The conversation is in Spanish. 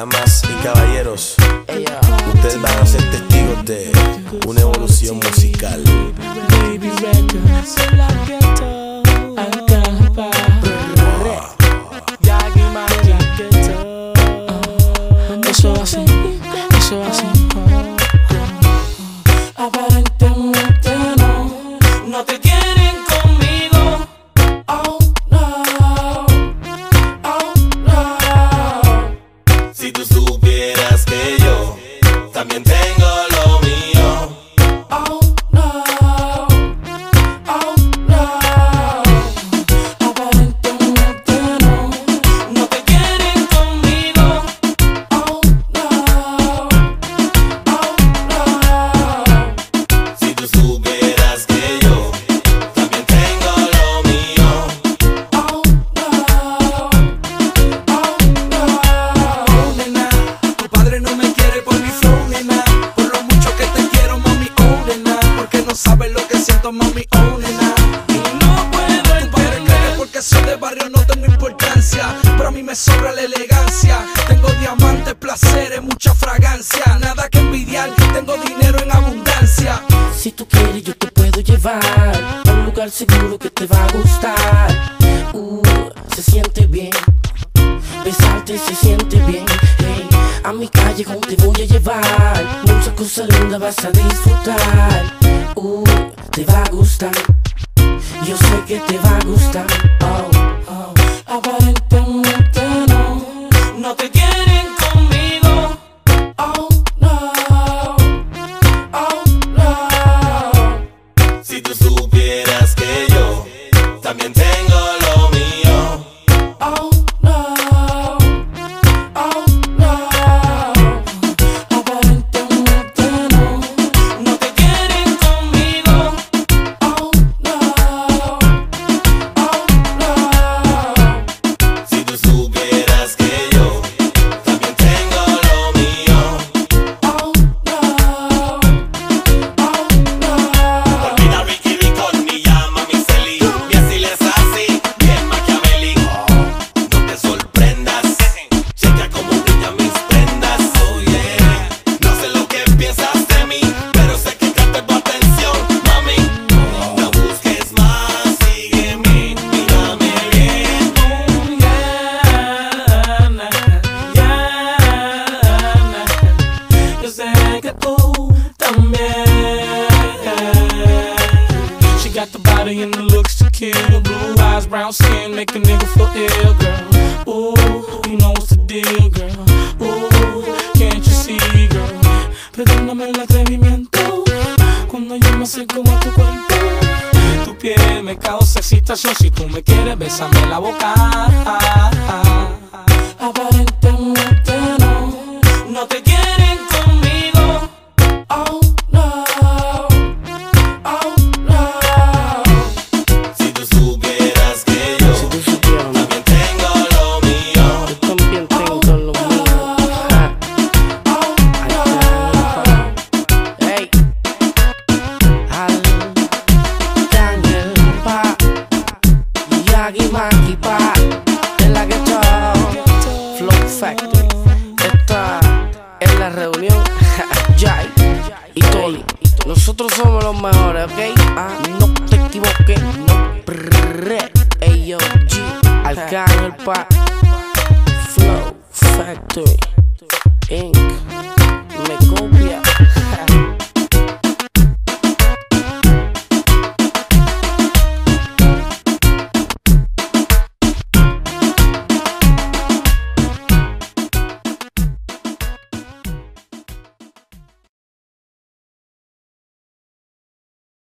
Damas y caballeros, ustedes van a ser testigos de una evolución musical. Eso así, de barrio no tengo importancia. Pero a mí me sobra la elegancia. Tengo diamantes, placeres, mucha fragancia. Nada que envidiar, tengo dinero en abundancia. Si tú quieres yo te puedo llevar a un lugar seguro que te va a gustar. Uh, se siente bien. Besarte se siente bien. Hey, a mi calle como te voy a llevar. Muchas cosas lindas vas a disfrutar. Uh, te va a gustar. Yo sé que te va a gustar. No te quieren conmigo. Oh no, oh no. Si tú supieras que yo también tengo body and the looks to kill. Blue eyes, brown skin, make a nigga feel ill, girl. Ooh, you know what's the deal, girl. Ooh, can't you see, girl? Perdóname el atrevimiento cuando yo me acerco a tu cuerpo. Tu piel me causa excitación si tú me quieres, bésame la boca. Yagi Maki Pa, de la que Flow Factory. Esta es la reunión. Jai y Tony. Nosotros somos los mejores, ¿ok? Ah, no te equivoques, no. Prrrre. G, Arcángel Pa, Flow Factory. Inc.